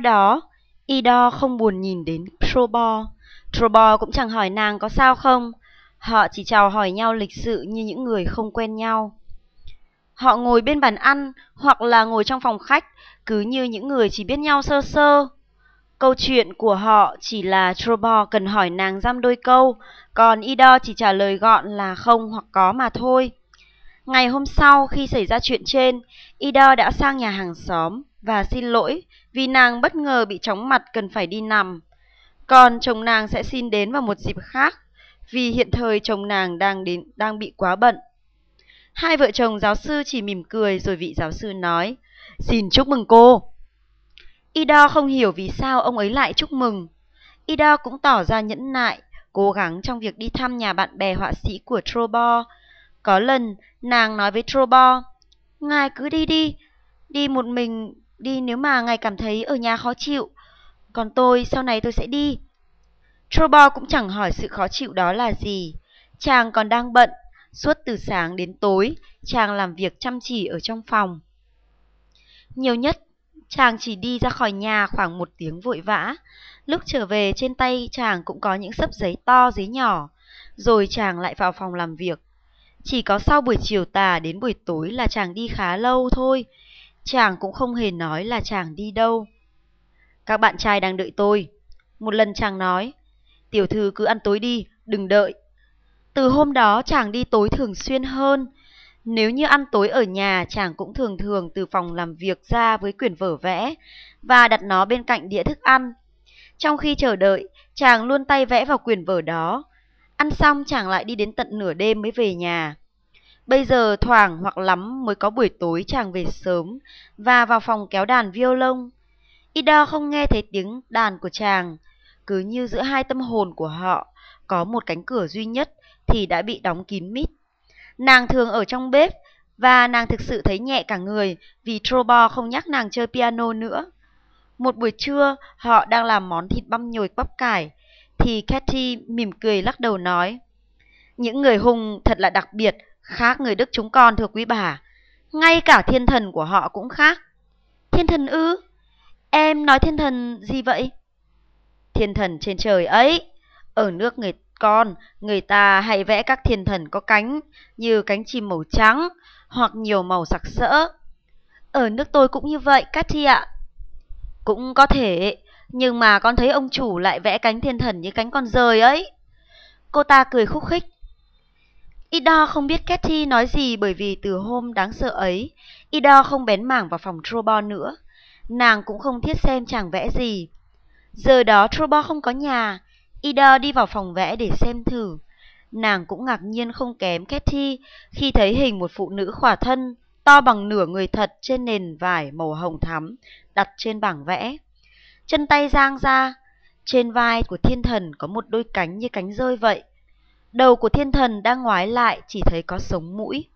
Đó, Ido không buồn nhìn đến Trobo. Trobo cũng chẳng hỏi nàng có sao không. Họ chỉ chào hỏi nhau lịch sự như những người không quen nhau. Họ ngồi bên bàn ăn hoặc là ngồi trong phòng khách, cứ như những người chỉ biết nhau sơ sơ. Câu chuyện của họ chỉ là Trobo cần hỏi nàng dăm đôi câu, còn Ido chỉ trả lời gọn là không hoặc có mà thôi. Ngày hôm sau khi xảy ra chuyện trên, Ido đã sang nhà hàng xóm và xin lỗi vì nàng bất ngờ bị chóng mặt cần phải đi nằm. Còn chồng nàng sẽ xin đến vào một dịp khác vì hiện thời chồng nàng đang đến đang bị quá bận. Hai vợ chồng giáo sư chỉ mỉm cười rồi vị giáo sư nói, xin chúc mừng cô. Ida không hiểu vì sao ông ấy lại chúc mừng. Ida cũng tỏ ra nhẫn nại, cố gắng trong việc đi thăm nhà bạn bè họa sĩ của Trobo. Có lần, nàng nói với Trobo, Ngài cứ đi đi, đi một mình, đi nếu mà ngài cảm thấy ở nhà khó chịu. Còn tôi, sau này tôi sẽ đi. Trobo cũng chẳng hỏi sự khó chịu đó là gì. Chàng còn đang bận, suốt từ sáng đến tối, chàng làm việc chăm chỉ ở trong phòng. Nhiều nhất, chàng chỉ đi ra khỏi nhà khoảng một tiếng vội vã. Lúc trở về trên tay chàng cũng có những sấp giấy to giấy nhỏ, rồi chàng lại vào phòng làm việc. Chỉ có sau buổi chiều tà đến buổi tối là chàng đi khá lâu thôi. Chàng cũng không hề nói là chàng đi đâu. Các bạn trai đang đợi tôi. Một lần chàng nói, tiểu thư cứ ăn tối đi, đừng đợi. Từ hôm đó chàng đi tối thường xuyên hơn. Nếu như ăn tối ở nhà, chàng cũng thường thường từ phòng làm việc ra với quyển vở vẽ và đặt nó bên cạnh đĩa thức ăn. Trong khi chờ đợi, chàng luôn tay vẽ vào quyển vở đó. Ăn xong chàng lại đi đến tận nửa đêm mới về nhà. Bây giờ thoảng hoặc lắm mới có buổi tối chàng về sớm và vào phòng kéo đàn violon. Ida không nghe thấy tiếng đàn của chàng, cứ như giữa hai tâm hồn của họ có một cánh cửa duy nhất thì đã bị đóng kín mít. Nàng thường ở trong bếp và nàng thực sự thấy nhẹ cả người vì Trobo không nhắc nàng chơi piano nữa. Một buổi trưa, họ đang làm món thịt băm nhồi bắp cải, thì Cathy mỉm cười lắc đầu nói, Những người hùng thật là đặc biệt, khác người Đức chúng con thưa quý bà. Ngay cả thiên thần của họ cũng khác. Thiên thần ư? Em nói thiên thần gì vậy? Thiên thần trên trời ấy. Ở nước người con, người ta hay vẽ các thiên thần có cánh, như cánh chim màu trắng, hoặc nhiều màu sặc sỡ. Ở nước tôi cũng như vậy, Cathy ạ. Cũng có thể, nhưng mà con thấy ông chủ lại vẽ cánh thiên thần như cánh con rời ấy. Cô ta cười khúc khích. Ida không biết Cathy nói gì bởi vì từ hôm đáng sợ ấy, Ida không bén mảng vào phòng Trobo nữa. Nàng cũng không thiết xem chàng vẽ gì. Giờ đó Trobo không có nhà, Ida đi vào phòng vẽ để xem thử. Nàng cũng ngạc nhiên không kém Cathy khi thấy hình một phụ nữ khỏa thân to bằng nửa người thật trên nền vải màu hồng thắm đặt trên bảng vẽ. Chân tay giang ra, trên vai của thiên thần có một đôi cánh như cánh rơi vậy. Đầu của thiên thần đang ngoái lại chỉ thấy có sống mũi.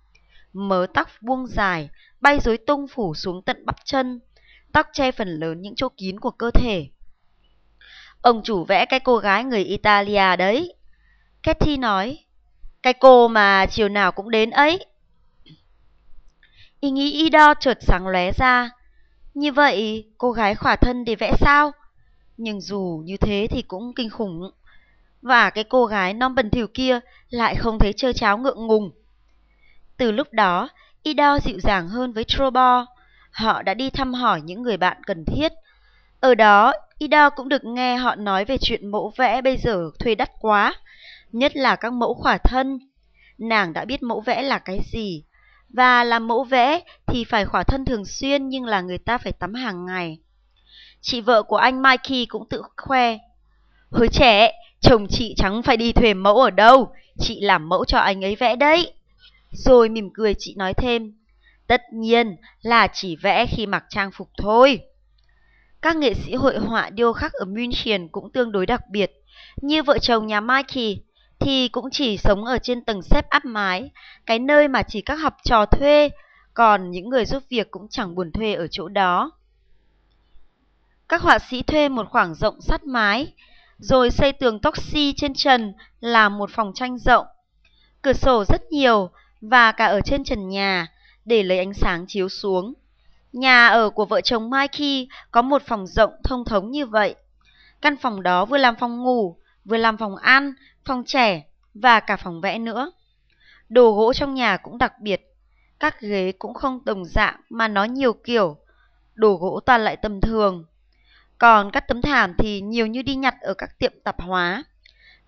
Mớ tóc buông dài, bay rối tung phủ xuống tận bắp chân. Tóc che phần lớn những chỗ kín của cơ thể. Ông chủ vẽ cái cô gái người Italia đấy. Cathy nói, cái cô mà chiều nào cũng đến ấy. Ý nghĩ Ida chợt sáng lóe ra. Như vậy, cô gái khỏa thân để vẽ sao? Nhưng dù như thế thì cũng kinh khủng. Và cái cô gái non bẩn thỉu kia lại không thấy trơ cháo ngượng ngùng. Từ lúc đó, Ido dịu dàng hơn với Trobo. Họ đã đi thăm hỏi những người bạn cần thiết. Ở đó, Ido cũng được nghe họ nói về chuyện mẫu vẽ bây giờ thuê đắt quá, nhất là các mẫu khỏa thân. Nàng đã biết mẫu vẽ là cái gì, và làm mẫu vẽ thì phải khỏa thân thường xuyên nhưng là người ta phải tắm hàng ngày. Chị vợ của anh Mikey cũng tự khoe. Hồi trẻ, chồng chị chẳng phải đi thuê mẫu ở đâu, chị làm mẫu cho anh ấy vẽ đấy. Rồi mỉm cười chị nói thêm, tất nhiên là chỉ vẽ khi mặc trang phục thôi. Các nghệ sĩ hội họa điêu khắc ở München cũng tương đối đặc biệt. Như vợ chồng nhà Mikey thì cũng chỉ sống ở trên tầng xếp áp mái, cái nơi mà chỉ các học trò thuê, còn những người giúp việc cũng chẳng buồn thuê ở chỗ đó. Các họa sĩ thuê một khoảng rộng sắt mái, rồi xây tường tóc xi trên trần làm một phòng tranh rộng. Cửa sổ rất nhiều và cả ở trên trần nhà để lấy ánh sáng chiếu xuống. Nhà ở của vợ chồng Mikey có một phòng rộng thông thống như vậy. Căn phòng đó vừa làm phòng ngủ, vừa làm phòng ăn, phòng trẻ và cả phòng vẽ nữa. Đồ gỗ trong nhà cũng đặc biệt, các ghế cũng không đồng dạng mà nó nhiều kiểu, đồ gỗ toàn lại tầm thường. Còn các tấm thảm thì nhiều như đi nhặt ở các tiệm tạp hóa.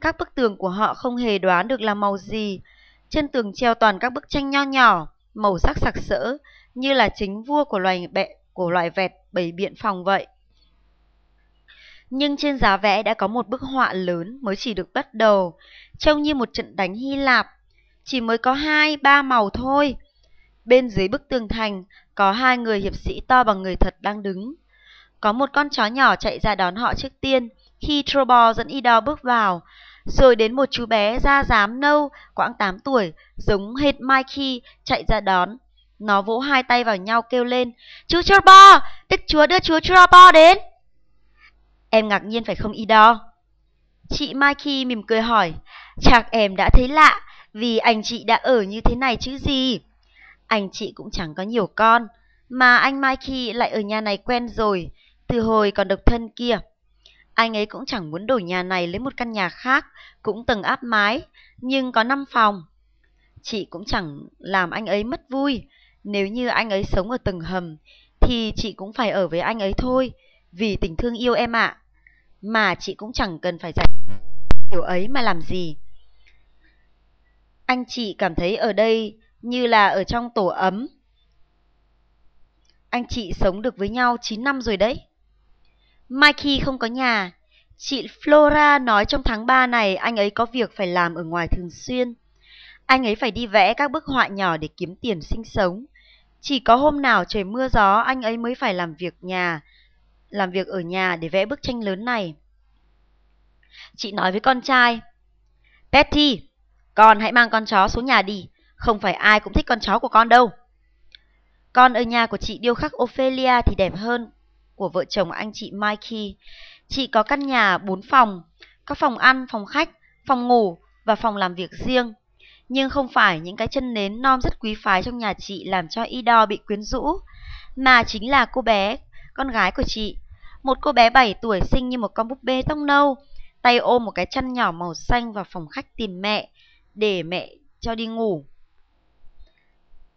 Các bức tường của họ không hề đoán được là màu gì. Trên tường treo toàn các bức tranh nho nhỏ, màu sắc sặc sỡ, như là chính vua của loài bẹ của loài vẹt bầy biện phòng vậy. Nhưng trên giá vẽ đã có một bức họa lớn mới chỉ được bắt đầu, trông như một trận đánh Hy Lạp, chỉ mới có hai ba màu thôi. Bên dưới bức tường thành có hai người hiệp sĩ to bằng người thật đang đứng. Có một con chó nhỏ chạy ra đón họ trước tiên khi Trobo dẫn Ido bước vào, rồi đến một chú bé da dám nâu, khoảng 8 tuổi, giống hệt Mikey chạy ra đón. Nó vỗ hai tay vào nhau kêu lên, Chú Trobo, Đức Chúa đưa chú Trobo đến. Em ngạc nhiên phải không Ido? Chị Mikey mỉm cười hỏi, chắc em đã thấy lạ, vì anh chị đã ở như thế này chứ gì. Anh chị cũng chẳng có nhiều con, mà anh Mikey lại ở nhà này quen rồi, từ hồi còn độc thân kia. Anh ấy cũng chẳng muốn đổi nhà này lấy một căn nhà khác, cũng tầng áp mái, nhưng có 5 phòng. Chị cũng chẳng làm anh ấy mất vui. Nếu như anh ấy sống ở tầng hầm, thì chị cũng phải ở với anh ấy thôi, vì tình thương yêu em ạ. Mà chị cũng chẳng cần phải giải điều ấy mà làm gì. Anh chị cảm thấy ở đây như là ở trong tổ ấm. Anh chị sống được với nhau 9 năm rồi đấy. Mikey không có nhà. Chị Flora nói trong tháng 3 này anh ấy có việc phải làm ở ngoài thường xuyên. Anh ấy phải đi vẽ các bức họa nhỏ để kiếm tiền sinh sống. Chỉ có hôm nào trời mưa gió anh ấy mới phải làm việc nhà, làm việc ở nhà để vẽ bức tranh lớn này. Chị nói với con trai, Betty, con hãy mang con chó xuống nhà đi, không phải ai cũng thích con chó của con đâu. Con ở nhà của chị điêu khắc Ophelia thì đẹp hơn của vợ chồng anh chị Mikey. Chị có căn nhà 4 phòng, có phòng ăn, phòng khách, phòng ngủ và phòng làm việc riêng. Nhưng không phải những cái chân nến non rất quý phái trong nhà chị làm cho Ido bị quyến rũ, mà chính là cô bé, con gái của chị. Một cô bé 7 tuổi xinh như một con búp bê tông nâu, tay ôm một cái chăn nhỏ màu xanh vào phòng khách tìm mẹ, để mẹ cho đi ngủ.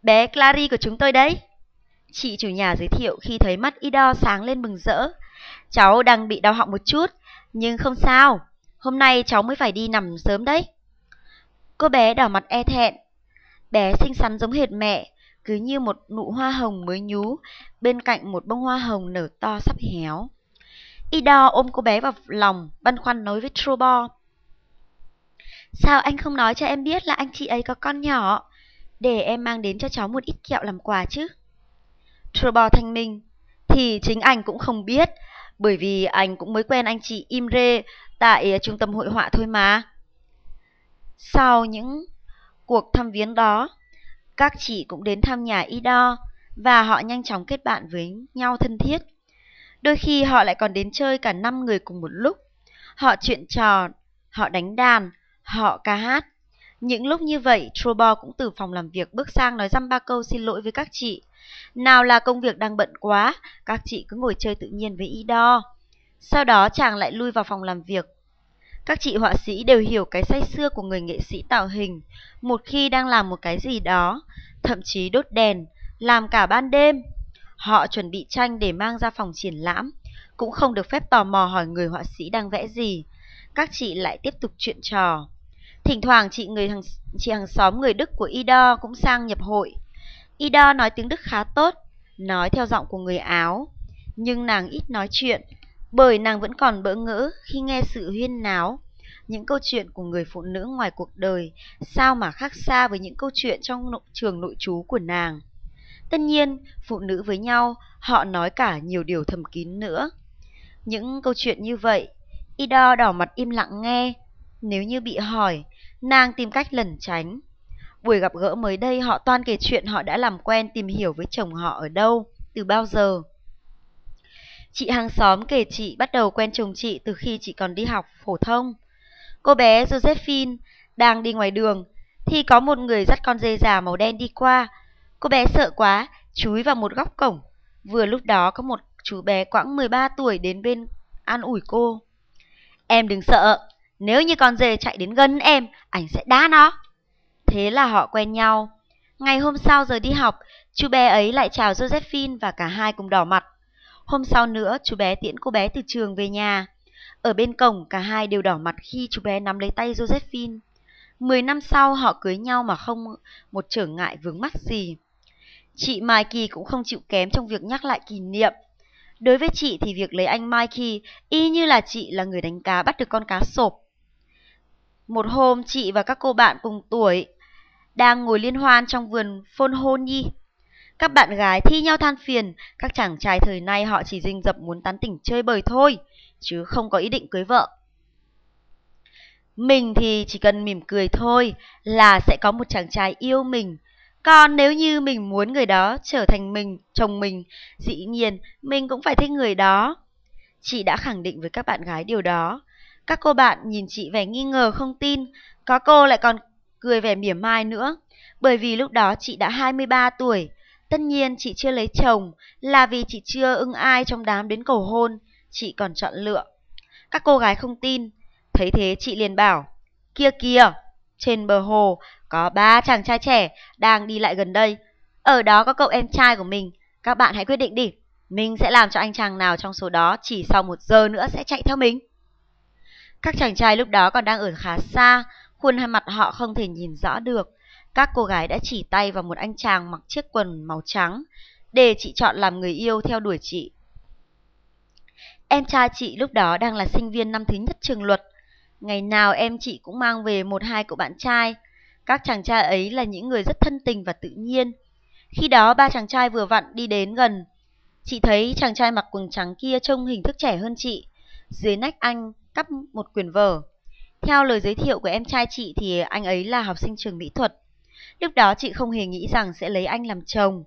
Bé Clary của chúng tôi đấy. Chị chủ nhà giới thiệu khi thấy mắt Ido sáng lên mừng rỡ. Cháu đang bị đau họng một chút, nhưng không sao. Hôm nay cháu mới phải đi nằm sớm đấy. Cô bé đỏ mặt e thẹn. Bé xinh xắn giống hệt mẹ, cứ như một nụ hoa hồng mới nhú, bên cạnh một bông hoa hồng nở to sắp héo. Ida ôm cô bé vào lòng, băn khoăn nói với Trobo. Sao anh không nói cho em biết là anh chị ấy có con nhỏ, để em mang đến cho cháu một ít kẹo làm quà chứ? Trobo thanh minh, thì chính anh cũng không biết, bởi vì anh cũng mới quen anh chị Imre tại trung tâm hội họa thôi mà. Sau những cuộc thăm viếng đó, các chị cũng đến thăm nhà Ido và họ nhanh chóng kết bạn với nhau thân thiết. Đôi khi họ lại còn đến chơi cả năm người cùng một lúc. Họ chuyện trò, họ đánh đàn, họ ca hát. Những lúc như vậy, Trobo cũng từ phòng làm việc bước sang nói dăm ba câu xin lỗi với các chị. Nào là công việc đang bận quá, các chị cứ ngồi chơi tự nhiên với Ido. Sau đó chàng lại lui vào phòng làm việc. Các chị họa sĩ đều hiểu cái say xưa của người nghệ sĩ tạo hình. Một khi đang làm một cái gì đó, thậm chí đốt đèn, làm cả ban đêm. Họ chuẩn bị tranh để mang ra phòng triển lãm, cũng không được phép tò mò hỏi người họa sĩ đang vẽ gì. Các chị lại tiếp tục chuyện trò. Thỉnh thoảng chị người hàng, chị hàng xóm người Đức của Ido cũng sang nhập hội. Ida nói tiếng Đức khá tốt, nói theo giọng của người Áo. Nhưng nàng ít nói chuyện, bởi nàng vẫn còn bỡ ngỡ khi nghe sự huyên náo. Những câu chuyện của người phụ nữ ngoài cuộc đời sao mà khác xa với những câu chuyện trong nội trường nội trú của nàng. Tất nhiên, phụ nữ với nhau, họ nói cả nhiều điều thầm kín nữa. Những câu chuyện như vậy, Ida đỏ mặt im lặng nghe. Nếu như bị hỏi, nàng tìm cách lẩn tránh. Buổi gặp gỡ mới đây họ toan kể chuyện họ đã làm quen tìm hiểu với chồng họ ở đâu, từ bao giờ. Chị hàng xóm kể chị bắt đầu quen chồng chị từ khi chị còn đi học phổ thông. Cô bé Josephine đang đi ngoài đường thì có một người dắt con dê già màu đen đi qua. Cô bé sợ quá, chúi vào một góc cổng. Vừa lúc đó có một chú bé quãng 13 tuổi đến bên an ủi cô. Em đừng sợ, nếu như con dê chạy đến gần em, anh sẽ đá nó. Thế là họ quen nhau. Ngày hôm sau giờ đi học, chú bé ấy lại chào Josephine và cả hai cùng đỏ mặt. Hôm sau nữa, chú bé tiễn cô bé từ trường về nhà. Ở bên cổng, cả hai đều đỏ mặt khi chú bé nắm lấy tay Josephine. Mười năm sau, họ cưới nhau mà không một trở ngại vướng mắc gì. Chị Mai Kỳ cũng không chịu kém trong việc nhắc lại kỷ niệm. Đối với chị thì việc lấy anh Mikey y như là chị là người đánh cá bắt được con cá sộp. Một hôm chị và các cô bạn cùng tuổi đang ngồi liên hoan trong vườn phôn hôn nhi. Các bạn gái thi nhau than phiền, các chàng trai thời nay họ chỉ rình rập muốn tán tỉnh chơi bời thôi, chứ không có ý định cưới vợ. Mình thì chỉ cần mỉm cười thôi là sẽ có một chàng trai yêu mình, còn nếu như mình muốn người đó trở thành mình, chồng mình, dĩ nhiên mình cũng phải thích người đó. Chị đã khẳng định với các bạn gái điều đó. Các cô bạn nhìn chị vẻ nghi ngờ không tin, có cô lại còn cười vẻ mỉa mai nữa. Bởi vì lúc đó chị đã 23 tuổi, tất nhiên chị chưa lấy chồng là vì chị chưa ưng ai trong đám đến cầu hôn, chị còn chọn lựa. Các cô gái không tin, thấy thế chị liền bảo, kia kia, trên bờ hồ có ba chàng trai trẻ đang đi lại gần đây. Ở đó có cậu em trai của mình. Các bạn hãy quyết định đi. Mình sẽ làm cho anh chàng nào trong số đó chỉ sau một giờ nữa sẽ chạy theo mình. Các chàng trai lúc đó còn đang ở khá xa, khuôn hai mặt họ không thể nhìn rõ được. Các cô gái đã chỉ tay vào một anh chàng mặc chiếc quần màu trắng, để chị chọn làm người yêu theo đuổi chị. Em trai chị lúc đó đang là sinh viên năm thứ nhất trường luật. Ngày nào em chị cũng mang về một hai cậu bạn trai. Các chàng trai ấy là những người rất thân tình và tự nhiên. Khi đó ba chàng trai vừa vặn đi đến gần. Chị thấy chàng trai mặc quần trắng kia trông hình thức trẻ hơn chị. Dưới nách anh cắp một quyển vở. Theo lời giới thiệu của em trai chị thì anh ấy là học sinh trường mỹ thuật. Lúc đó chị không hề nghĩ rằng sẽ lấy anh làm chồng,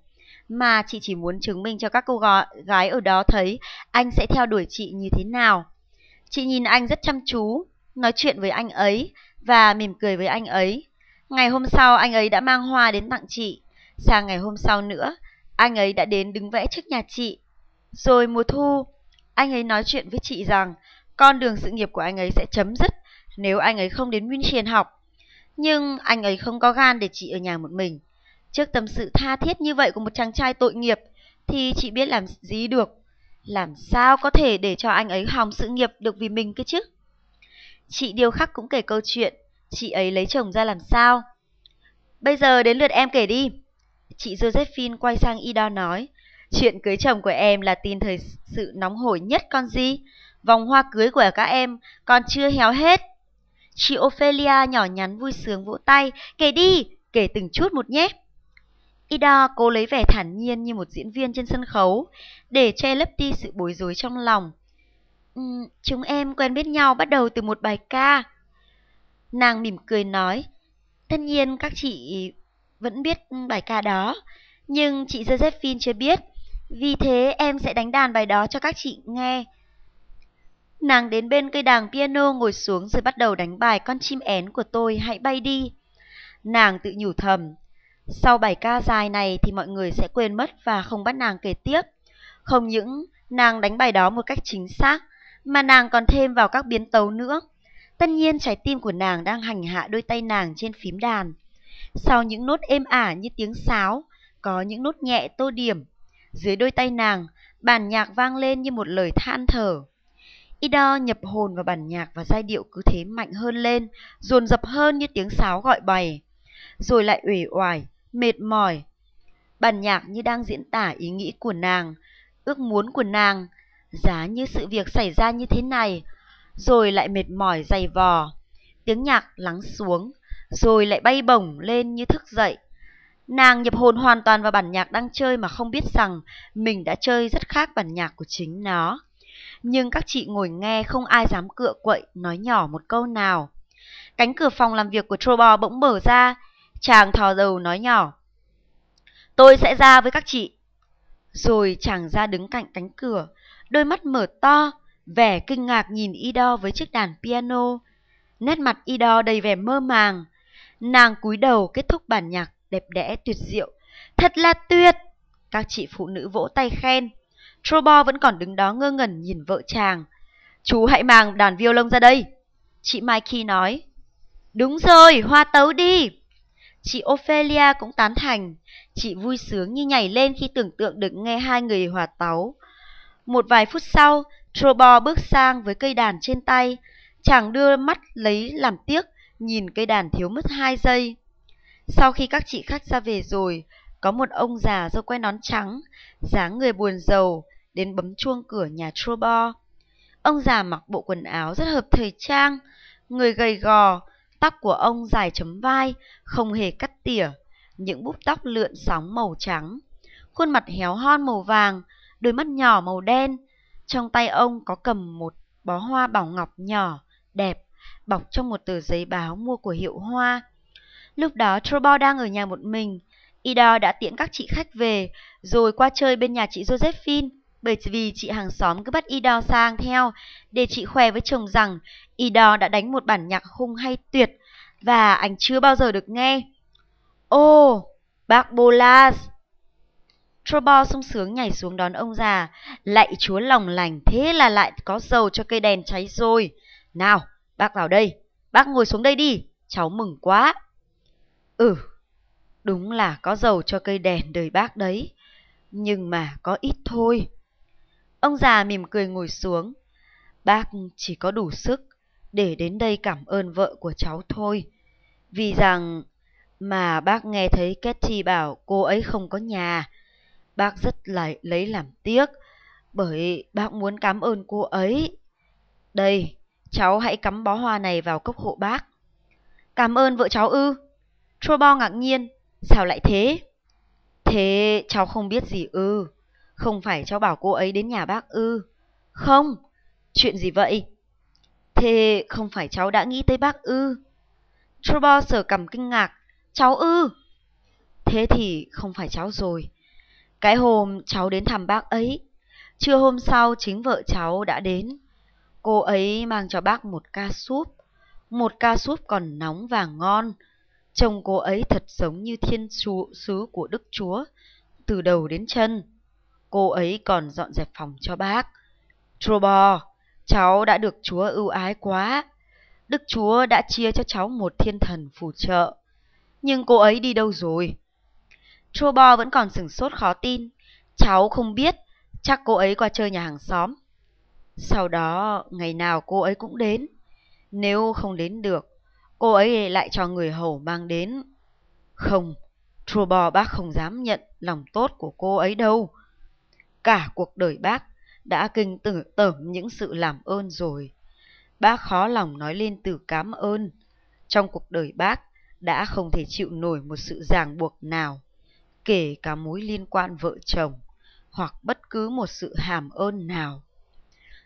mà chị chỉ muốn chứng minh cho các cô gái ở đó thấy anh sẽ theo đuổi chị như thế nào. Chị nhìn anh rất chăm chú, nói chuyện với anh ấy và mỉm cười với anh ấy. Ngày hôm sau anh ấy đã mang hoa đến tặng chị. Sang ngày hôm sau nữa, anh ấy đã đến đứng vẽ trước nhà chị. Rồi mùa thu, anh ấy nói chuyện với chị rằng con đường sự nghiệp của anh ấy sẽ chấm dứt nếu anh ấy không đến Nguyên Triền học. Nhưng anh ấy không có gan để chị ở nhà một mình. Trước tâm sự tha thiết như vậy của một chàng trai tội nghiệp thì chị biết làm gì được. Làm sao có thể để cho anh ấy hòng sự nghiệp được vì mình cơ chứ? Chị Điêu Khắc cũng kể câu chuyện, chị ấy lấy chồng ra làm sao. Bây giờ đến lượt em kể đi. Chị Josephine quay sang Ida nói, chuyện cưới chồng của em là tin thời sự nóng hổi nhất con gì. Vòng hoa cưới của các em còn chưa héo hết. Chị Ophelia nhỏ nhắn vui sướng vỗ tay, kể đi, kể từng chút một nhé. Ida cố lấy vẻ thản nhiên như một diễn viên trên sân khấu, để che lấp đi sự bối rối trong lòng. Uhm, chúng em quen biết nhau bắt đầu từ một bài ca. Nàng mỉm cười nói, tất nhiên các chị vẫn biết bài ca đó, nhưng chị Josephine chưa biết, vì thế em sẽ đánh đàn bài đó cho các chị nghe. Nàng đến bên cây đàn piano ngồi xuống rồi bắt đầu đánh bài con chim én của tôi hãy bay đi. Nàng tự nhủ thầm, sau bài ca dài này thì mọi người sẽ quên mất và không bắt nàng kể tiếp. Không những nàng đánh bài đó một cách chính xác, mà nàng còn thêm vào các biến tấu nữa. Tất nhiên trái tim của nàng đang hành hạ đôi tay nàng trên phím đàn. Sau những nốt êm ả như tiếng sáo, có những nốt nhẹ tô điểm. Dưới đôi tay nàng, bản nhạc vang lên như một lời than thở. Ida nhập hồn vào bản nhạc và giai điệu cứ thế mạnh hơn lên, dồn dập hơn như tiếng sáo gọi bày. Rồi lại uể oải, mệt mỏi. Bản nhạc như đang diễn tả ý nghĩ của nàng, ước muốn của nàng, giá như sự việc xảy ra như thế này, rồi lại mệt mỏi dày vò. Tiếng nhạc lắng xuống, rồi lại bay bổng lên như thức dậy. Nàng nhập hồn hoàn toàn vào bản nhạc đang chơi mà không biết rằng mình đã chơi rất khác bản nhạc của chính nó. Nhưng các chị ngồi nghe không ai dám cựa quậy nói nhỏ một câu nào. Cánh cửa phòng làm việc của Trobo bỗng mở ra, chàng thò đầu nói nhỏ. Tôi sẽ ra với các chị. Rồi chàng ra đứng cạnh cánh cửa, đôi mắt mở to, vẻ kinh ngạc nhìn Ido với chiếc đàn piano. Nét mặt Ido đầy vẻ mơ màng. Nàng cúi đầu kết thúc bản nhạc đẹp đẽ tuyệt diệu. Thật là tuyệt! Các chị phụ nữ vỗ tay khen. Trobo vẫn còn đứng đó ngơ ngẩn nhìn vợ chàng. Chú hãy mang đàn violon ra đây. Chị Mikey nói. Đúng rồi, hoa tấu đi. Chị Ophelia cũng tán thành. Chị vui sướng như nhảy lên khi tưởng tượng được nghe hai người hòa tấu. Một vài phút sau, Trobo bước sang với cây đàn trên tay. Chàng đưa mắt lấy làm tiếc, nhìn cây đàn thiếu mất hai giây. Sau khi các chị khách ra về rồi, có một ông già dâu quay nón trắng, dáng người buồn rầu, đến bấm chuông cửa nhà Trobo. Ông già mặc bộ quần áo rất hợp thời trang, người gầy gò, tóc của ông dài chấm vai, không hề cắt tỉa, những búp tóc lượn sóng màu trắng. Khuôn mặt héo hon màu vàng, đôi mắt nhỏ màu đen. Trong tay ông có cầm một bó hoa bảo ngọc nhỏ, đẹp, bọc trong một tờ giấy báo mua của hiệu hoa. Lúc đó Trobo đang ở nhà một mình. Ida đã tiễn các chị khách về, rồi qua chơi bên nhà chị Josephine bởi vì chị hàng xóm cứ bắt Ido sang theo để chị khoe với chồng rằng Ido đã đánh một bản nhạc hung hay tuyệt và anh chưa bao giờ được nghe. Ô, oh, bác Bolas! Trobo sung sướng nhảy xuống đón ông già, lạy chúa lòng lành, thế là lại có dầu cho cây đèn cháy rồi. Nào, bác vào đây, bác ngồi xuống đây đi, cháu mừng quá. Ừ, đúng là có dầu cho cây đèn đời bác đấy, nhưng mà có ít thôi. Ông già mỉm cười ngồi xuống. Bác chỉ có đủ sức để đến đây cảm ơn vợ của cháu thôi. Vì rằng mà bác nghe thấy Ketty bảo cô ấy không có nhà. Bác rất là lấy làm tiếc bởi bác muốn cảm ơn cô ấy. Đây, cháu hãy cắm bó hoa này vào cốc hộ bác. Cảm ơn vợ cháu ư? Trobo ngạc nhiên, sao lại thế? Thế cháu không biết gì ư? Không phải cháu bảo cô ấy đến nhà bác ư? Không, chuyện gì vậy? Thế không phải cháu đã nghĩ tới bác ư? Trobo sở cầm kinh ngạc. Cháu ư? Thế thì không phải cháu rồi. Cái hôm cháu đến thăm bác ấy, trưa hôm sau chính vợ cháu đã đến. Cô ấy mang cho bác một ca súp, một ca súp còn nóng và ngon. Trông cô ấy thật giống như thiên sứ của Đức Chúa, từ đầu đến chân. Cô ấy còn dọn dẹp phòng cho bác. Trobo, cháu đã được Chúa ưu ái quá. Đức Chúa đã chia cho cháu một thiên thần phù trợ. Nhưng cô ấy đi đâu rồi? Trobo vẫn còn sửng sốt khó tin. Cháu không biết, chắc cô ấy qua chơi nhà hàng xóm. Sau đó, ngày nào cô ấy cũng đến. Nếu không đến được, cô ấy lại cho người hầu mang đến. Không, Trobo bác không dám nhận lòng tốt của cô ấy đâu. Cả cuộc đời bác đã kinh tử tởm những sự làm ơn rồi. Bác khó lòng nói lên từ cảm ơn. Trong cuộc đời bác đã không thể chịu nổi một sự ràng buộc nào, kể cả mối liên quan vợ chồng hoặc bất cứ một sự hàm ơn nào.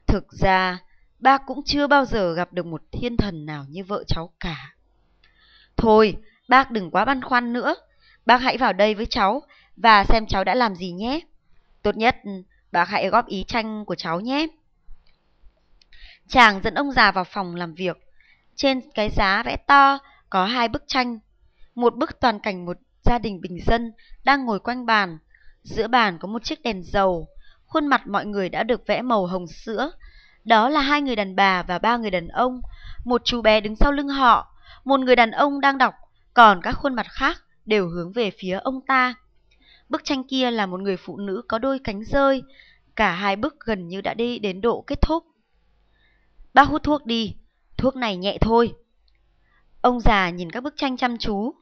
Thực ra, bác cũng chưa bao giờ gặp được một thiên thần nào như vợ cháu cả. Thôi, bác đừng quá băn khoăn nữa. Bác hãy vào đây với cháu và xem cháu đã làm gì nhé. Tốt nhất, ừ, bác hãy góp ý tranh của cháu nhé. Chàng dẫn ông già vào phòng làm việc. Trên cái giá vẽ to có hai bức tranh. Một bức toàn cảnh một gia đình bình dân đang ngồi quanh bàn. Giữa bàn có một chiếc đèn dầu. Khuôn mặt mọi người đã được vẽ màu hồng sữa. Đó là hai người đàn bà và ba người đàn ông. Một chú bé đứng sau lưng họ. Một người đàn ông đang đọc, còn các khuôn mặt khác đều hướng về phía ông ta. Bức tranh kia là một người phụ nữ có đôi cánh rơi. Cả hai bức gần như đã đi đến độ kết thúc. Bác hút thuốc đi, thuốc này nhẹ thôi. Ông già nhìn các bức tranh chăm chú.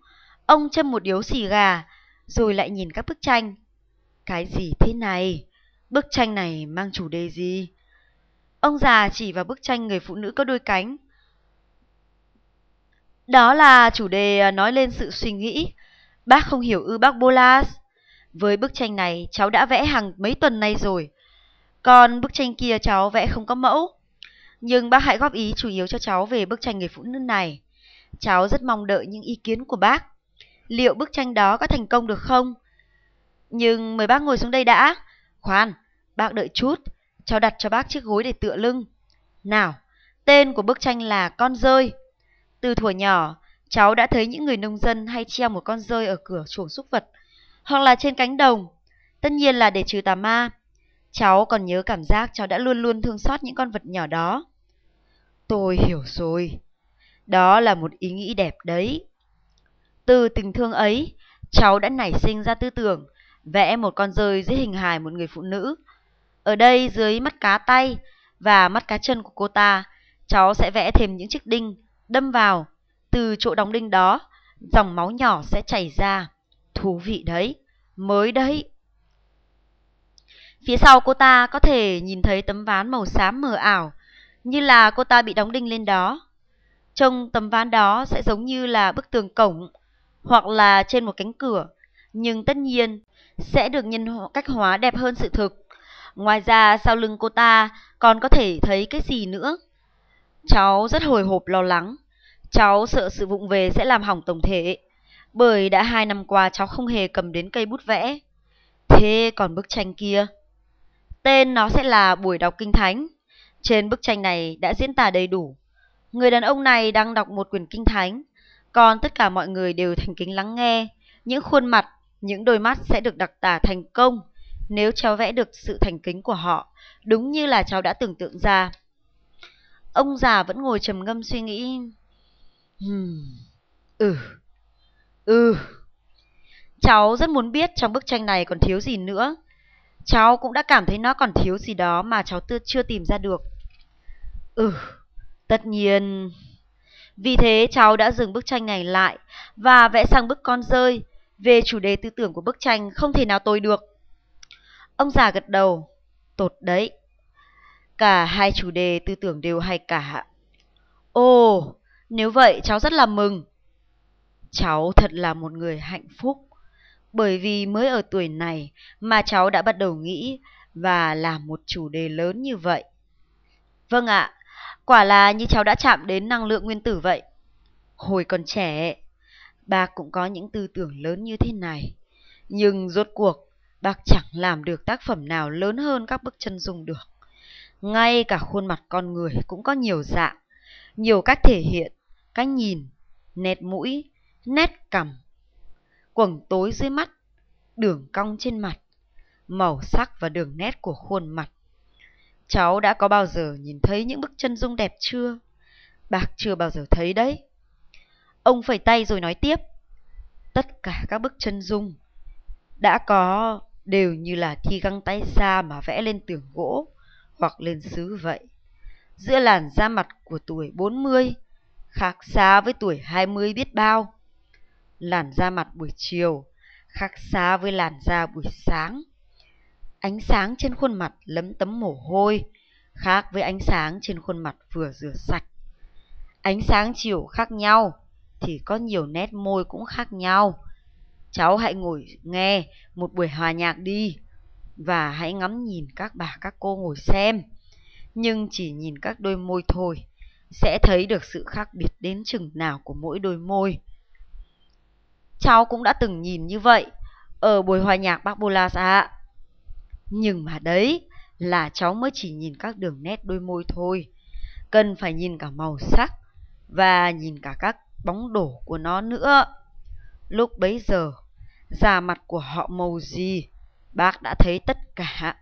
Ông châm một điếu xì gà, rồi lại nhìn các bức tranh. Cái gì thế này? Bức tranh này mang chủ đề gì? Ông già chỉ vào bức tranh người phụ nữ có đôi cánh. Đó là chủ đề à, nói lên sự suy nghĩ. Bác không hiểu ư bác Bolas. Với bức tranh này cháu đã vẽ hàng mấy tuần nay rồi. Còn bức tranh kia cháu vẽ không có mẫu. Nhưng bác hãy góp ý chủ yếu cho cháu về bức tranh người phụ nữ này. Cháu rất mong đợi những ý kiến của bác. Liệu bức tranh đó có thành công được không? Nhưng mời bác ngồi xuống đây đã. Khoan, bác đợi chút. Cháu đặt cho bác chiếc gối để tựa lưng. Nào, tên của bức tranh là Con rơi. Từ thuở nhỏ, cháu đã thấy những người nông dân hay treo một con rơi ở cửa chuồng súc vật, hoặc là trên cánh đồng. Tất nhiên là để trừ tà ma. Cháu còn nhớ cảm giác cháu đã luôn luôn thương xót những con vật nhỏ đó. Tôi hiểu rồi. Đó là một ý nghĩ đẹp đấy. Từ tình thương ấy, cháu đã nảy sinh ra tư tưởng vẽ một con rơi dưới hình hài một người phụ nữ. Ở đây dưới mắt cá tay và mắt cá chân của cô ta, cháu sẽ vẽ thêm những chiếc đinh đâm vào. Từ chỗ đóng đinh đó, dòng máu nhỏ sẽ chảy ra. Thú vị đấy, mới đấy. Phía sau cô ta có thể nhìn thấy tấm ván màu xám mờ ảo, như là cô ta bị đóng đinh lên đó. Trông tấm ván đó sẽ giống như là bức tường cổng hoặc là trên một cánh cửa, nhưng tất nhiên sẽ được nhân cách hóa đẹp hơn sự thực. Ngoài ra sau lưng cô ta còn có thể thấy cái gì nữa? Cháu rất hồi hộp lo lắng. Cháu sợ sự vụng về sẽ làm hỏng tổng thể. Bởi đã hai năm qua cháu không hề cầm đến cây bút vẽ. Thế còn bức tranh kia? Tên nó sẽ là Buổi đọc Kinh Thánh. Trên bức tranh này đã diễn tả đầy đủ. Người đàn ông này đang đọc một quyển Kinh Thánh. Còn tất cả mọi người đều thành kính lắng nghe. Những khuôn mặt, những đôi mắt sẽ được đặc tả thành công nếu cháu vẽ được sự thành kính của họ, đúng như là cháu đã tưởng tượng ra. Ông già vẫn ngồi trầm ngâm suy nghĩ. Hmm, ừ, ừ. Cháu rất muốn biết trong bức tranh này còn thiếu gì nữa. Cháu cũng đã cảm thấy nó còn thiếu gì đó mà cháu chưa tìm ra được. Ừ, tất nhiên. Vì thế cháu đã dừng bức tranh này lại và vẽ sang bức con rơi. Về chủ đề tư tưởng của bức tranh không thể nào tồi được. Ông già gật đầu. Tột đấy. Cả hai chủ đề tư tưởng đều hay cả. Ồ, nếu vậy cháu rất là mừng. Cháu thật là một người hạnh phúc. Bởi vì mới ở tuổi này mà cháu đã bắt đầu nghĩ và làm một chủ đề lớn như vậy. Vâng ạ, quả là như cháu đã chạm đến năng lượng nguyên tử vậy. Hồi còn trẻ, bà cũng có những tư tưởng lớn như thế này. Nhưng rốt cuộc, bác chẳng làm được tác phẩm nào lớn hơn các bức chân dung được. Ngay cả khuôn mặt con người cũng có nhiều dạng, nhiều cách thể hiện, cách nhìn, nét mũi, nét cằm, quầng tối dưới mắt, đường cong trên mặt, màu sắc và đường nét của khuôn mặt. Cháu đã có bao giờ nhìn thấy những bức chân dung đẹp chưa? Bác chưa bao giờ thấy đấy. Ông phẩy tay rồi nói tiếp. Tất cả các bức chân dung đã có đều như là thi găng tay xa mà vẽ lên tường gỗ hoặc lên sứ vậy. Giữa làn da mặt của tuổi 40 khác xa với tuổi 20 biết bao. Làn da mặt buổi chiều, khác xa với làn da buổi sáng. Ánh sáng trên khuôn mặt lấm tấm mồ hôi, khác với ánh sáng trên khuôn mặt vừa rửa sạch. Ánh sáng chiều khác nhau, thì có nhiều nét môi cũng khác nhau. Cháu hãy ngồi nghe một buổi hòa nhạc đi, và hãy ngắm nhìn các bà, các cô ngồi xem. Nhưng chỉ nhìn các đôi môi thôi, sẽ thấy được sự khác biệt đến chừng nào của mỗi đôi môi. Cháu cũng đã từng nhìn như vậy ở buổi hòa nhạc bác Bolas ạ. Nhưng mà đấy là cháu mới chỉ nhìn các đường nét đôi môi thôi. Cần phải nhìn cả màu sắc và nhìn cả các bóng đổ của nó nữa. Lúc bấy giờ, da mặt của họ màu gì, bác đã thấy tất cả.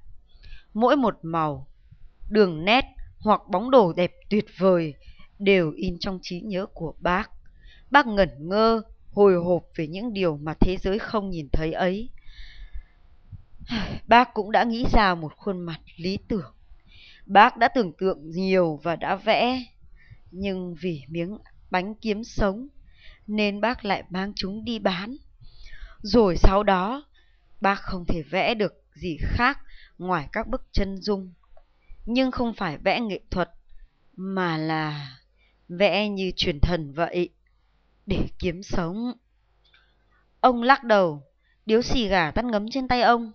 Mỗi một màu, đường nét hoặc bóng đổ đẹp tuyệt vời đều in trong trí nhớ của bác. Bác ngẩn ngơ, hồi hộp về những điều mà thế giới không nhìn thấy ấy. Bác cũng đã nghĩ ra một khuôn mặt lý tưởng. Bác đã tưởng tượng nhiều và đã vẽ. Nhưng vì miếng bánh kiếm sống nên bác lại mang chúng đi bán. Rồi sau đó, bác không thể vẽ được gì khác ngoài các bức chân dung. Nhưng không phải vẽ nghệ thuật, mà là vẽ như truyền thần vậy, để kiếm sống. Ông lắc đầu, điếu xì gà tắt ngấm trên tay ông.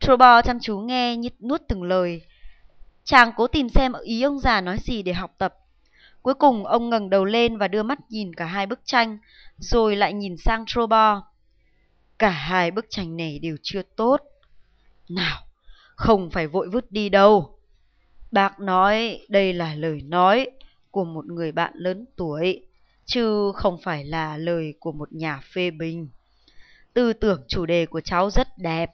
Trobo chăm chú nghe như nuốt từng lời. Chàng cố tìm xem ý ông già nói gì để học tập. Cuối cùng ông ngẩng đầu lên và đưa mắt nhìn cả hai bức tranh, rồi lại nhìn sang Trobo. Cả hai bức tranh này đều chưa tốt. Nào, không phải vội vứt đi đâu. Bác nói đây là lời nói của một người bạn lớn tuổi, chứ không phải là lời của một nhà phê bình. Tư tưởng chủ đề của cháu rất đẹp,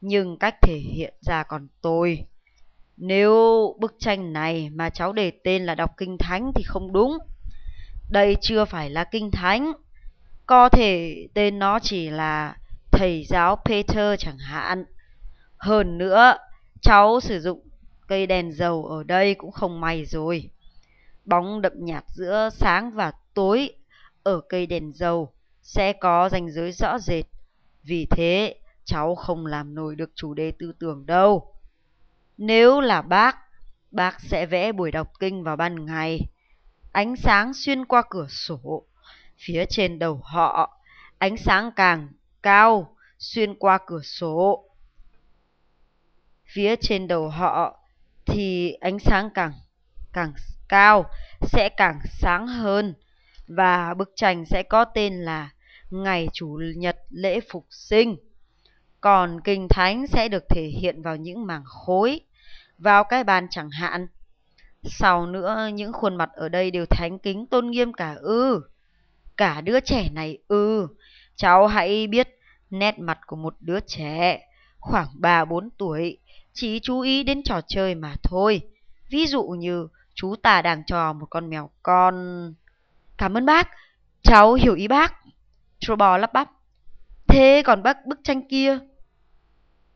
nhưng cách thể hiện ra còn tồi. Nếu bức tranh này mà cháu đề tên là đọc kinh thánh thì không đúng. Đây chưa phải là kinh thánh. Có thể tên nó chỉ là thầy giáo Peter chẳng hạn. Hơn nữa, cháu sử dụng cây đèn dầu ở đây cũng không may rồi. Bóng đậm nhạt giữa sáng và tối ở cây đèn dầu sẽ có ranh giới rõ rệt. Vì thế, cháu không làm nổi được chủ đề tư tưởng đâu. Nếu là bác, bác sẽ vẽ buổi đọc kinh vào ban ngày. Ánh sáng xuyên qua cửa sổ, phía trên đầu họ, ánh sáng càng cao xuyên qua cửa sổ. Phía trên đầu họ thì ánh sáng càng càng cao sẽ càng sáng hơn và bức tranh sẽ có tên là Ngày Chủ nhật lễ phục sinh. Còn kinh thánh sẽ được thể hiện vào những mảng khối, vào cái bàn chẳng hạn. Sau nữa những khuôn mặt ở đây đều thánh kính tôn nghiêm cả ư. Cả đứa trẻ này ư. Cháu hãy biết nét mặt của một đứa trẻ khoảng 3-4 tuổi chỉ chú ý đến trò chơi mà thôi. Ví dụ như chú ta đang trò một con mèo con. Cảm ơn bác, cháu hiểu ý bác. Trobò lắp bắp. Thế còn bác bức tranh kia?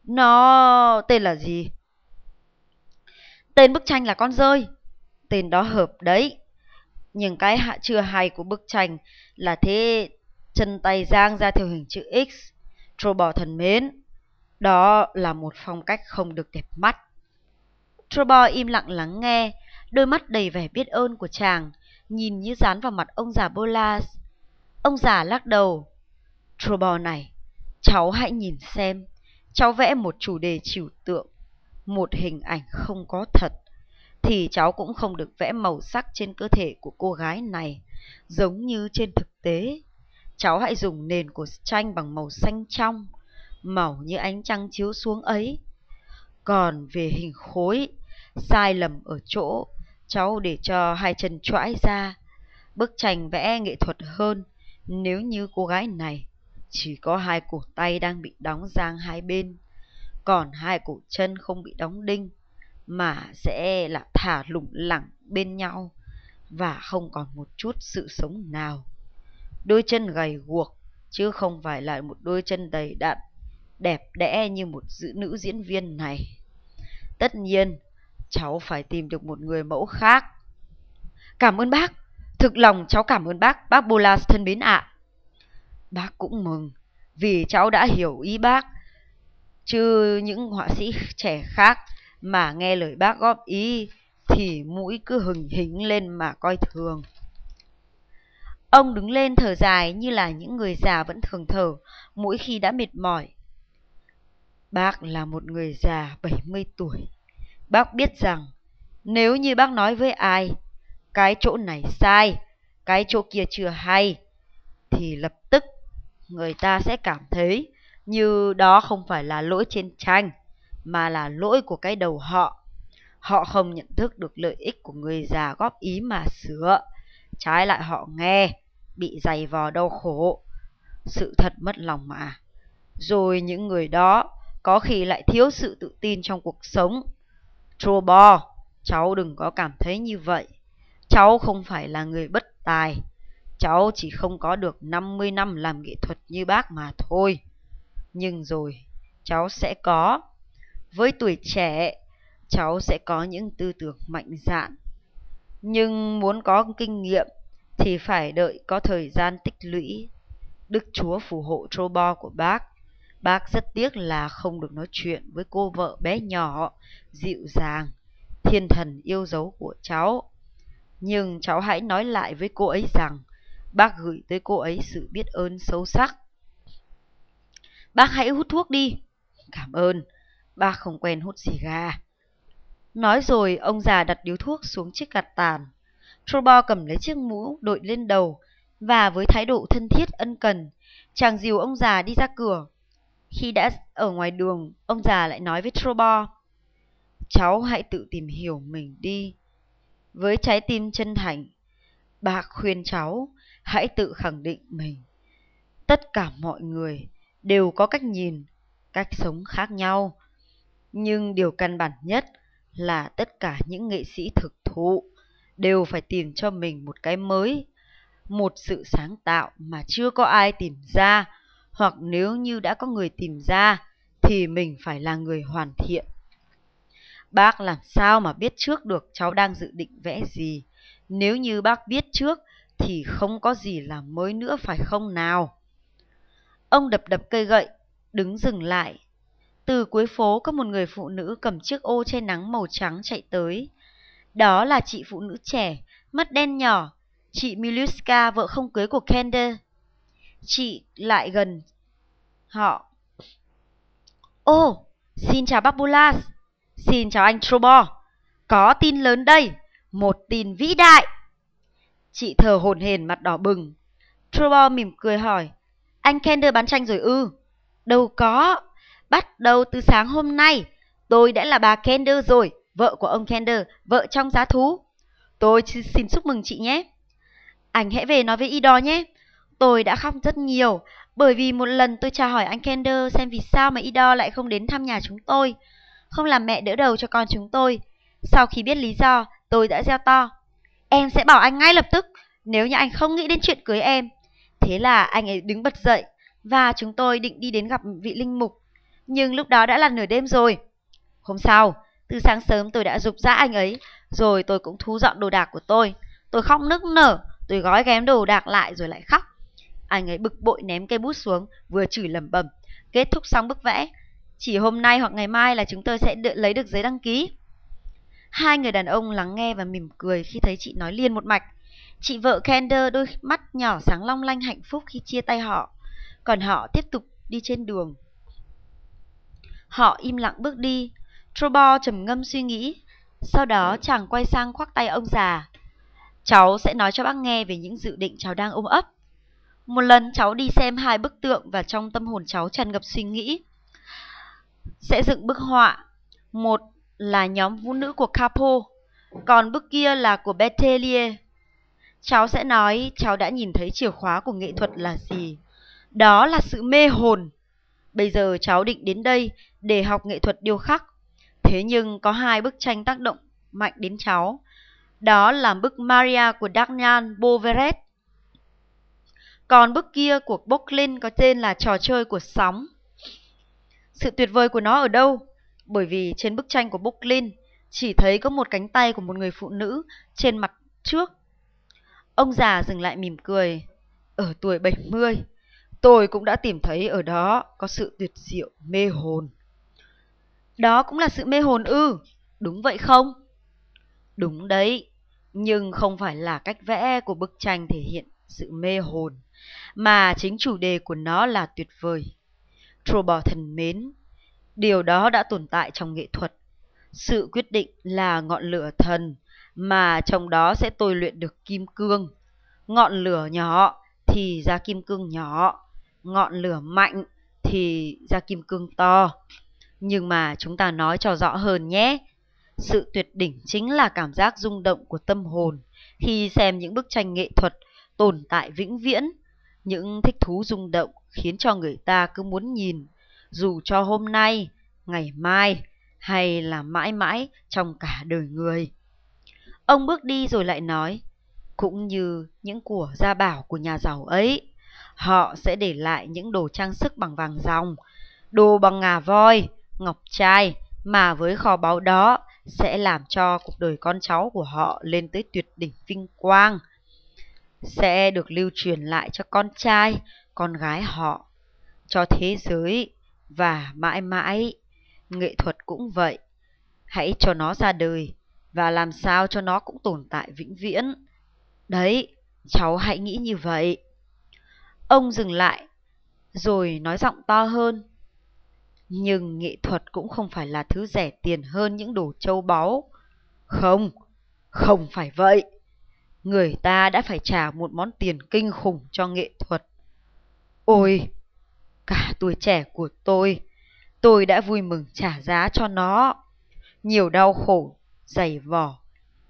Nó tên là gì? Tên bức tranh là con rơi. Tên đó hợp đấy. Nhưng cái hạ chưa hay của bức tranh là thế chân tay giang ra theo hình chữ X. Trobò thần mến, đó là một phong cách không được đẹp mắt. Trobò im lặng lắng nghe, đôi mắt đầy vẻ biết ơn của chàng, nhìn như dán vào mặt ông già Bolas. Ông già lắc đầu. Trobò này, cháu hãy nhìn xem, cháu vẽ một chủ đề trừu tượng, một hình ảnh không có thật, thì cháu cũng không được vẽ màu sắc trên cơ thể của cô gái này, giống như trên thực tế. Cháu hãy dùng nền của tranh bằng màu xanh trong, màu như ánh trăng chiếu xuống ấy. Còn về hình khối, sai lầm ở chỗ, cháu để cho hai chân choãi ra. Bức tranh vẽ nghệ thuật hơn nếu như cô gái này chỉ có hai cổ tay đang bị đóng giang hai bên, còn hai cổ chân không bị đóng đinh, mà sẽ là thả lủng lẳng bên nhau và không còn một chút sự sống nào. Đôi chân gầy guộc chứ không phải là một đôi chân đầy đặn, đẹp đẽ như một dữ nữ diễn viên này. Tất nhiên, cháu phải tìm được một người mẫu khác. Cảm ơn bác, thực lòng cháu cảm ơn bác, bác Bolas thân mến ạ. Bác cũng mừng, vì cháu đã hiểu ý bác. Chứ những họa sĩ trẻ khác mà nghe lời bác góp ý thì mũi cứ hừng hính lên mà coi thường. Ông đứng lên thở dài như là những người già vẫn thường thở mỗi khi đã mệt mỏi. Bác là một người già 70 tuổi. Bác biết rằng nếu như bác nói với ai cái chỗ này sai, cái chỗ kia chưa hay thì lập tức người ta sẽ cảm thấy như đó không phải là lỗi trên tranh mà là lỗi của cái đầu họ. Họ không nhận thức được lợi ích của người già góp ý mà sửa. Trái lại họ nghe, bị dày vò đau khổ. Sự thật mất lòng mà. Rồi những người đó có khi lại thiếu sự tự tin trong cuộc sống. Trobo, cháu đừng có cảm thấy như vậy. Cháu không phải là người bất tài. Cháu chỉ không có được 50 năm làm nghệ thuật như bác mà thôi. Nhưng rồi, cháu sẽ có. Với tuổi trẻ, cháu sẽ có những tư tưởng mạnh dạn. Nhưng muốn có kinh nghiệm thì phải đợi có thời gian tích lũy. Đức Chúa phù hộ Trobo của bác. Bác rất tiếc là không được nói chuyện với cô vợ bé nhỏ, dịu dàng, thiên thần yêu dấu của cháu. Nhưng cháu hãy nói lại với cô ấy rằng bác gửi tới cô ấy sự biết ơn sâu sắc. Bác hãy hút thuốc đi. Cảm ơn, bác không quen hút xì gà. Nói rồi, ông già đặt điếu thuốc xuống chiếc gạt tàn. Trobo cầm lấy chiếc mũ đội lên đầu và với thái độ thân thiết ân cần, chàng dìu ông già đi ra cửa. Khi đã ở ngoài đường, ông già lại nói với Trobo, Cháu hãy tự tìm hiểu mình đi. Với trái tim chân thành, bà khuyên cháu hãy tự khẳng định mình. Tất cả mọi người đều có cách nhìn, cách sống khác nhau. Nhưng điều căn bản nhất là tất cả những nghệ sĩ thực thụ đều phải tìm cho mình một cái mới, một sự sáng tạo mà chưa có ai tìm ra, hoặc nếu như đã có người tìm ra thì mình phải là người hoàn thiện. Bác làm sao mà biết trước được cháu đang dự định vẽ gì? Nếu như bác biết trước thì không có gì là mới nữa phải không nào? Ông đập đập cây gậy, đứng dừng lại. Từ cuối phố có một người phụ nữ cầm chiếc ô che nắng màu trắng chạy tới. Đó là chị phụ nữ trẻ, mắt đen nhỏ, chị Miluska, vợ không cưới của Kender. Chị lại gần họ. Ô, xin chào bác Bulas. Xin chào anh Trobo. Có tin lớn đây, một tin vĩ đại. Chị thở hồn hển mặt đỏ bừng. Trobo mỉm cười hỏi, anh Kender bán tranh rồi ư? Đâu có, bắt đầu từ sáng hôm nay, tôi đã là bà Kender rồi, vợ của ông Kender, vợ trong giá thú. Tôi xin chúc mừng chị nhé. Anh hãy về nói với Ido nhé. Tôi đã khóc rất nhiều, bởi vì một lần tôi tra hỏi anh Kender xem vì sao mà Ido lại không đến thăm nhà chúng tôi không làm mẹ đỡ đầu cho con chúng tôi. Sau khi biết lý do, tôi đã gieo to. Em sẽ bảo anh ngay lập tức, nếu như anh không nghĩ đến chuyện cưới em. Thế là anh ấy đứng bật dậy, và chúng tôi định đi đến gặp vị linh mục. Nhưng lúc đó đã là nửa đêm rồi. Hôm sau, từ sáng sớm tôi đã dục dã anh ấy, rồi tôi cũng thu dọn đồ đạc của tôi. Tôi khóc nức nở, tôi gói ghém đồ đạc lại rồi lại khóc. Anh ấy bực bội ném cây bút xuống, vừa chửi lầm bầm. Kết thúc xong bức vẽ, chỉ hôm nay hoặc ngày mai là chúng tôi sẽ được lấy được giấy đăng ký. Hai người đàn ông lắng nghe và mỉm cười khi thấy chị nói liền một mạch. Chị vợ Kender đôi mắt nhỏ sáng long lanh hạnh phúc khi chia tay họ. Còn họ tiếp tục đi trên đường. Họ im lặng bước đi. Trobo trầm ngâm suy nghĩ. Sau đó chàng quay sang khoác tay ông già. Cháu sẽ nói cho bác nghe về những dự định cháu đang ôm ấp. Một lần cháu đi xem hai bức tượng và trong tâm hồn cháu tràn ngập suy nghĩ sẽ dựng bức họa. Một là nhóm vũ nữ của Capo, còn bức kia là của Betelier. Cháu sẽ nói cháu đã nhìn thấy chìa khóa của nghệ thuật là gì. Đó là sự mê hồn. Bây giờ cháu định đến đây để học nghệ thuật điêu khắc. Thế nhưng có hai bức tranh tác động mạnh đến cháu. Đó là bức Maria của Dagnan Boveret. Còn bức kia của Brooklyn có tên là Trò chơi của sóng. Sự tuyệt vời của nó ở đâu? Bởi vì trên bức tranh của Brooklyn chỉ thấy có một cánh tay của một người phụ nữ trên mặt trước. Ông già dừng lại mỉm cười. Ở tuổi 70, tôi cũng đã tìm thấy ở đó có sự tuyệt diệu mê hồn. Đó cũng là sự mê hồn ư? Đúng vậy không? Đúng đấy, nhưng không phải là cách vẽ của bức tranh thể hiện sự mê hồn, mà chính chủ đề của nó là tuyệt vời. Trouble thần mến, điều đó đã tồn tại trong nghệ thuật. Sự quyết định là ngọn lửa thần, mà trong đó sẽ tôi luyện được kim cương. Ngọn lửa nhỏ thì ra kim cương nhỏ, ngọn lửa mạnh thì ra kim cương to. Nhưng mà chúng ta nói cho rõ hơn nhé. Sự tuyệt đỉnh chính là cảm giác rung động của tâm hồn khi xem những bức tranh nghệ thuật tồn tại vĩnh viễn những thích thú rung động khiến cho người ta cứ muốn nhìn, dù cho hôm nay, ngày mai hay là mãi mãi trong cả đời người. Ông bước đi rồi lại nói, cũng như những của gia bảo của nhà giàu ấy, họ sẽ để lại những đồ trang sức bằng vàng ròng, đồ bằng ngà voi, ngọc trai, mà với kho báu đó sẽ làm cho cuộc đời con cháu của họ lên tới tuyệt đỉnh vinh quang sẽ được lưu truyền lại cho con trai, con gái họ, cho thế giới và mãi mãi. Nghệ thuật cũng vậy. Hãy cho nó ra đời và làm sao cho nó cũng tồn tại vĩnh viễn. Đấy, cháu hãy nghĩ như vậy. Ông dừng lại, rồi nói giọng to hơn. Nhưng nghệ thuật cũng không phải là thứ rẻ tiền hơn những đồ châu báu. Không, không phải vậy người ta đã phải trả một món tiền kinh khủng cho nghệ thuật. Ôi, cả tuổi trẻ của tôi, tôi đã vui mừng trả giá cho nó. Nhiều đau khổ, dày vò,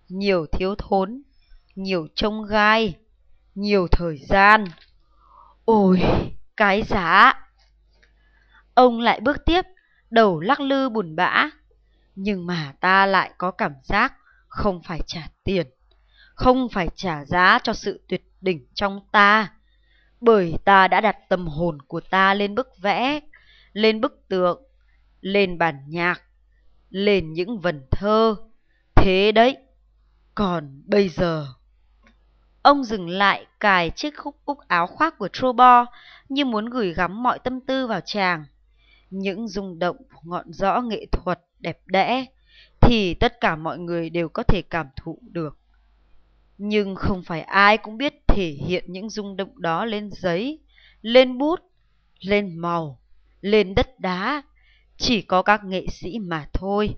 nhiều thiếu thốn, nhiều trông gai, nhiều thời gian. Ôi, cái giá! Ông lại bước tiếp, đầu lắc lư buồn bã. Nhưng mà ta lại có cảm giác không phải trả tiền, không phải trả giá cho sự tuyệt đỉnh trong ta. Bởi ta đã đặt tâm hồn của ta lên bức vẽ, lên bức tượng, lên bản nhạc, lên những vần thơ. Thế đấy, còn bây giờ... Ông dừng lại cài chiếc khúc cúc áo khoác của Trobo như muốn gửi gắm mọi tâm tư vào chàng. Những rung động ngọn rõ nghệ thuật đẹp đẽ thì tất cả mọi người đều có thể cảm thụ được. Nhưng không phải ai cũng biết thể hiện những rung động đó lên giấy, lên bút, lên màu, lên đất đá. Chỉ có các nghệ sĩ mà thôi.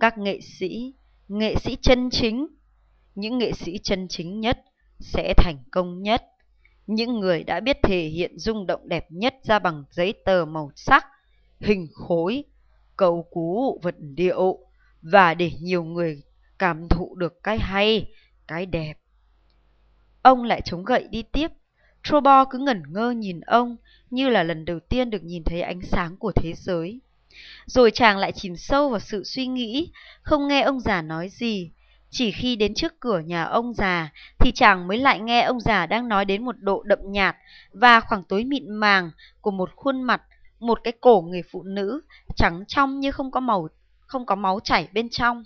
Các nghệ sĩ, nghệ sĩ chân chính, những nghệ sĩ chân chính nhất sẽ thành công nhất. Những người đã biết thể hiện rung động đẹp nhất ra bằng giấy tờ màu sắc, hình khối, cầu cú, vận điệu và để nhiều người cảm thụ được cái hay, cái đẹp. Ông lại chống gậy đi tiếp. Trobo cứ ngẩn ngơ nhìn ông như là lần đầu tiên được nhìn thấy ánh sáng của thế giới. Rồi chàng lại chìm sâu vào sự suy nghĩ, không nghe ông già nói gì, chỉ khi đến trước cửa nhà ông già thì chàng mới lại nghe ông già đang nói đến một độ đậm nhạt và khoảng tối mịn màng của một khuôn mặt, một cái cổ người phụ nữ trắng trong như không có màu, không có máu chảy bên trong.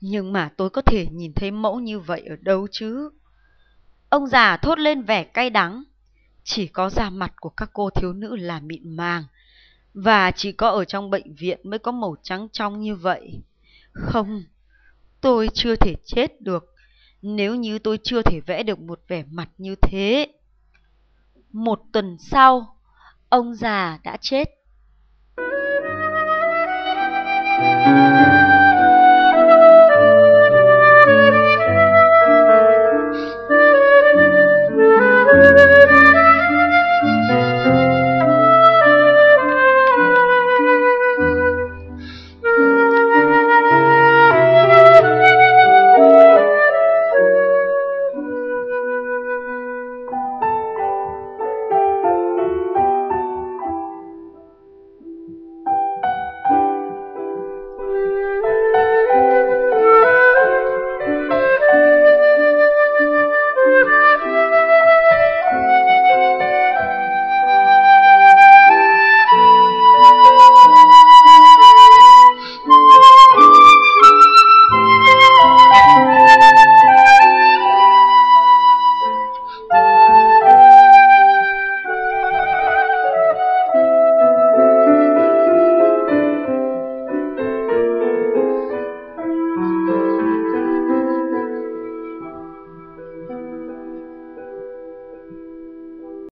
Nhưng mà tôi có thể nhìn thấy mẫu như vậy ở đâu chứ? Ông già thốt lên vẻ cay đắng. Chỉ có da mặt của các cô thiếu nữ là mịn màng, và chỉ có ở trong bệnh viện mới có màu trắng trong như vậy. Không, Tôi chưa thể chết được nếu như tôi chưa thể vẽ được một vẻ mặt như thế. Một tuần sau, ông già đã chết. Thank you.